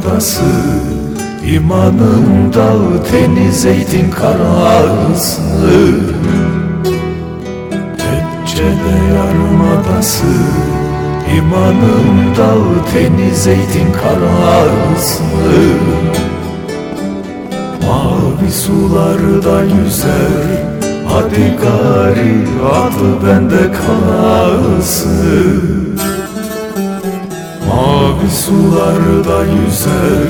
adası İmanın dağı teni zeytin karası Etçede yarımadası İmanın dağı teni zeytin karası Mavi sularda yüzer Hadi gari adı bende kalsın Mavi sularda yüzer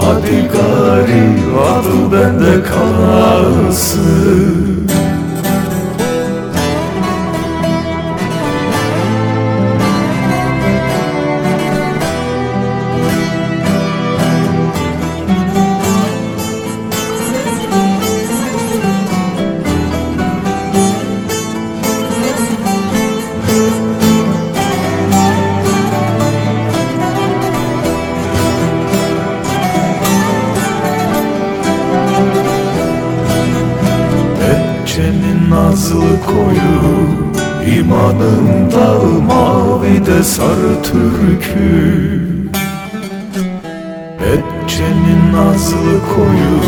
Hadi gari adı bende kalsın Bahçenin nazlı koyu İmanın dağı mavi de sarı türkü. Etçenin nazlı koyu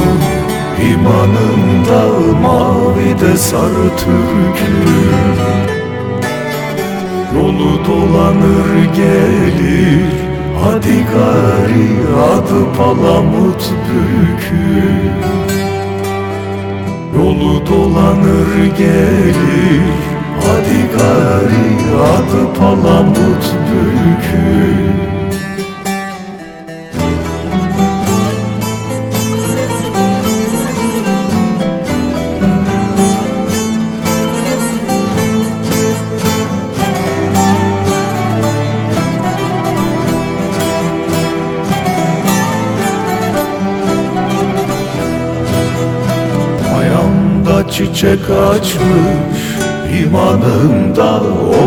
İmanın dağı mavi de sarı türkü. Yolu dolanır gelir Hadi gari adı palamut bükü Yolu dolanır gelir. Hadi gari adı palamut bükü çiçek açmış İmanımda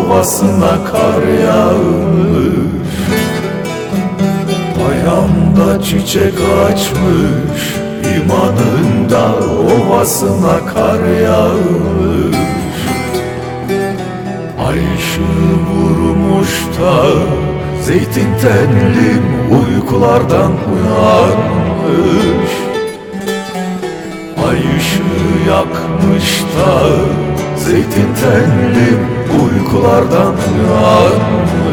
ovasına kar yağmış. Ayağımda çiçek açmış İmanında ovasına kar yağmış. Ay ışığı vurmuş da Zeytin tenlim uykulardan uyanmış yakmış da Zeytin tenlim uykulardan uyanmış